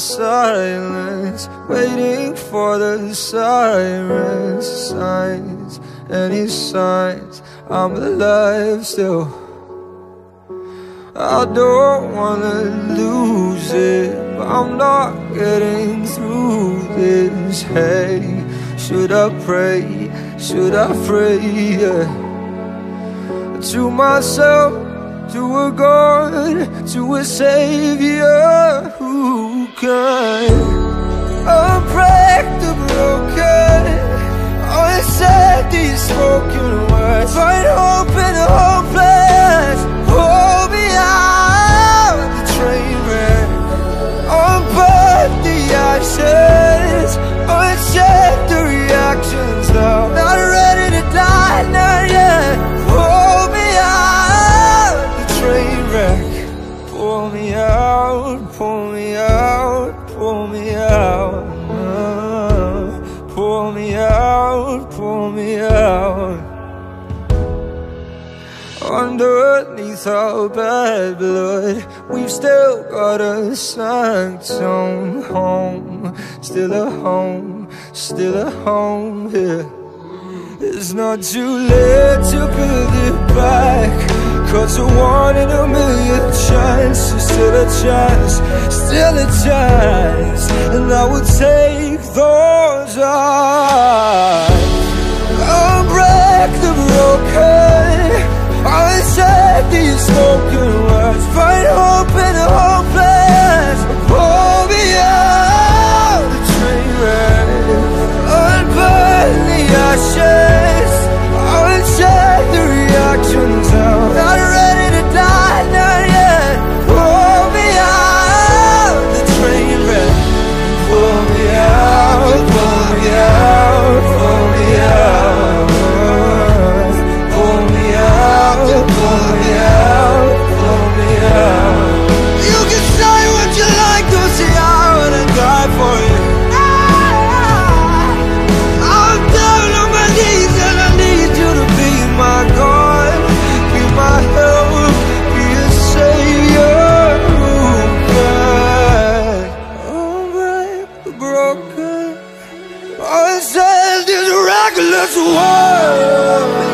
silence, waiting for the sirens, signs, any signs I'm alive still. I don't wanna lose it, but I'm not getting through this. Hey, should I pray? Should I pray? Yeah. To myself, to a God, to a Savior who can Pull me out, pull me out, pull me out. Pull me out, pull me out. Underneath our bad blood, we've still got a sanctum home. Still a home, still a home here. It's not too late to build still a chance, still a chance. And I will take those odds. This world.